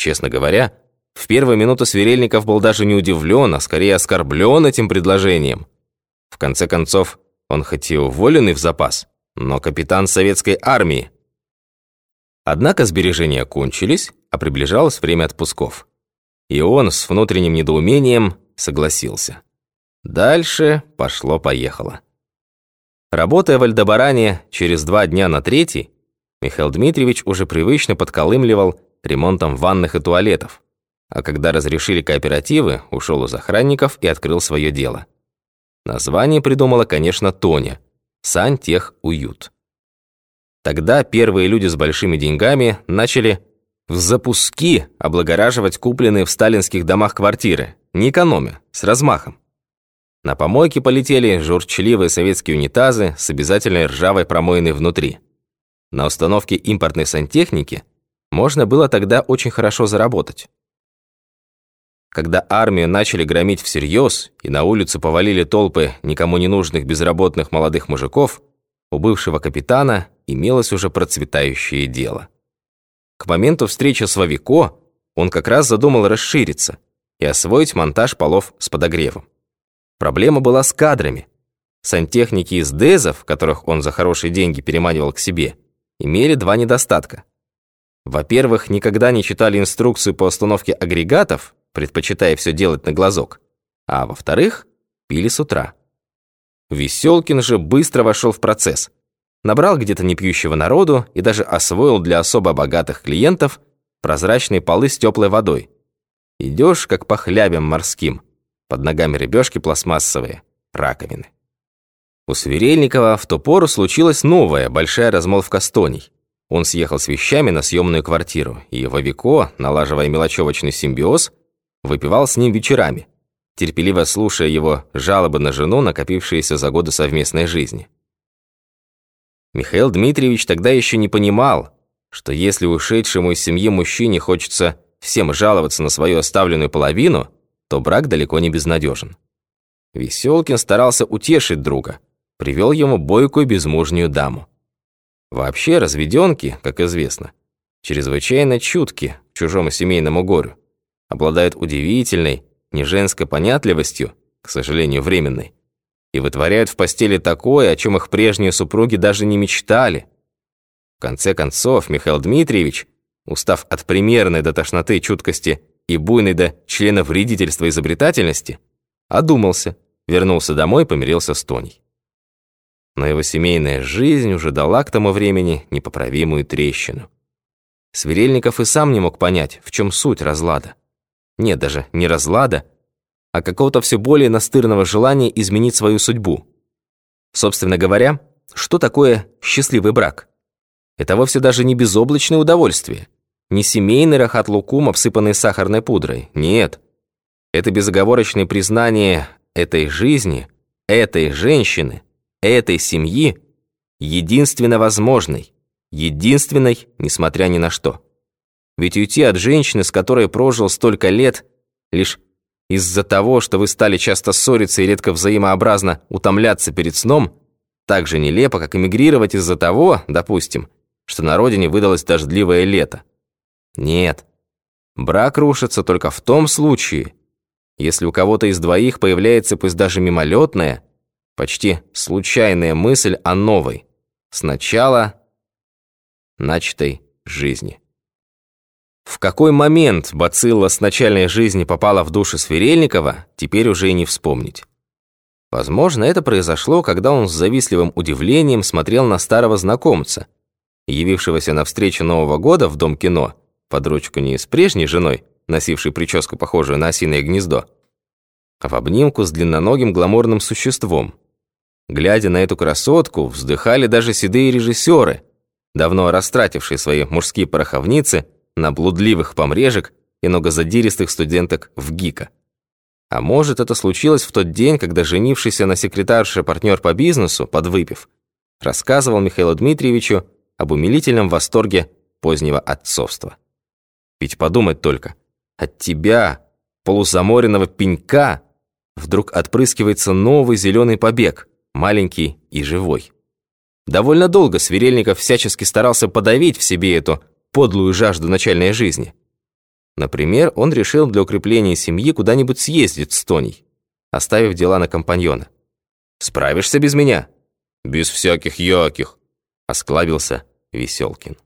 Честно говоря, в первые минуты Сверельников был даже не удивлен, а скорее оскорблен этим предложением. В конце концов, он хоть и уволенный в запас, но капитан советской армии. Однако сбережения кончились, а приближалось время отпусков. И он с внутренним недоумением согласился. Дальше пошло-поехало. Работая в Альдебаране через два дня на третий, Михаил Дмитриевич уже привычно подколымливал ремонтом ванных и туалетов, а когда разрешили кооперативы, ушел из охранников и открыл свое дело. Название придумала, конечно, Тоня «Сантех Уют». Тогда первые люди с большими деньгами начали в запуски облагораживать купленные в сталинских домах квартиры, не экономя, с размахом. На помойке полетели журчливые советские унитазы с обязательной ржавой промоиной внутри. На установке импортной сантехники можно было тогда очень хорошо заработать. Когда армию начали громить всерьез и на улицу повалили толпы никому не нужных безработных молодых мужиков, у бывшего капитана имелось уже процветающее дело. К моменту встречи с Вовико он как раз задумал расшириться и освоить монтаж полов с подогревом. Проблема была с кадрами. Сантехники из ДЭЗов, которых он за хорошие деньги переманивал к себе, имели два недостатка. Во-первых, никогда не читали инструкцию по установке агрегатов, предпочитая все делать на глазок. А во-вторых, пили с утра. Веселкин же быстро вошел в процесс. Набрал где-то непьющего народу и даже освоил для особо богатых клиентов прозрачные полы с теплой водой. Идешь, как по хлябям морским – под ногами рыбешки пластмассовые, раковины. У Сверельникова в ту пору случилась новая большая размолвка с Тоней. Он съехал с вещами на съемную квартиру, и Вовико, налаживая мелочевочный симбиоз, выпивал с ним вечерами, терпеливо слушая его жалобы на жену, накопившиеся за годы совместной жизни. Михаил Дмитриевич тогда еще не понимал, что если ушедшему из семьи мужчине хочется всем жаловаться на свою оставленную половину – то брак далеко не безнадежен. Веселкин старался утешить друга, привел ему бойкую безмужнюю даму. Вообще разведенки, как известно, чрезвычайно чутки к чужому семейному горю, обладают удивительной, неженской понятливостью, к сожалению, временной, и вытворяют в постели такое, о чем их прежние супруги даже не мечтали. В конце концов, Михаил Дмитриевич, устав от примерной до тошноты чуткости и буйный до члена вредительства изобретательности, одумался, вернулся домой и помирился с Тоней. Но его семейная жизнь уже дала к тому времени непоправимую трещину. Сверельников и сам не мог понять, в чем суть разлада. Нет, даже не разлада, а какого-то все более настырного желания изменить свою судьбу. Собственно говоря, что такое счастливый брак? Это вовсе даже не безоблачное удовольствие – не семейный рахат-лукум, обсыпанный сахарной пудрой. Нет. Это безоговорочное признание этой жизни, этой женщины, этой семьи единственно возможной, единственной, несмотря ни на что. Ведь уйти от женщины, с которой прожил столько лет, лишь из-за того, что вы стали часто ссориться и редко взаимообразно утомляться перед сном, так же нелепо, как эмигрировать из-за того, допустим, что на родине выдалось дождливое лето. Нет. Брак рушится только в том случае, если у кого-то из двоих появляется пусть даже мимолетная, почти случайная мысль о новой, сначала начатой жизни. В какой момент бацилла с начальной жизни попала в душу Сверельникова, теперь уже и не вспомнить. Возможно, это произошло, когда он с завистливым удивлением смотрел на старого знакомца, явившегося на встречу Нового года в Дом кино – под ручку не с прежней женой, носившей прическу, похожую на осиное гнездо, а в обнимку с длинноногим гламурным существом. Глядя на эту красотку, вздыхали даже седые режиссеры, давно растратившие свои мужские пороховницы на блудливых помрежек и многозадиристых студенток в ГИКа. А может, это случилось в тот день, когда женившийся на секретарше партнер по бизнесу, подвыпив, рассказывал Михаилу Дмитриевичу об умилительном восторге позднего отцовства. Ведь подумать только, от тебя, полузаморенного пенька, вдруг отпрыскивается новый зеленый побег, маленький и живой. Довольно долго Сверельников всячески старался подавить в себе эту подлую жажду начальной жизни. Например, он решил для укрепления семьи куда-нибудь съездить с Тоней, оставив дела на компаньона. «Справишься без меня?» «Без всяких яких», — осклабился Веселкин.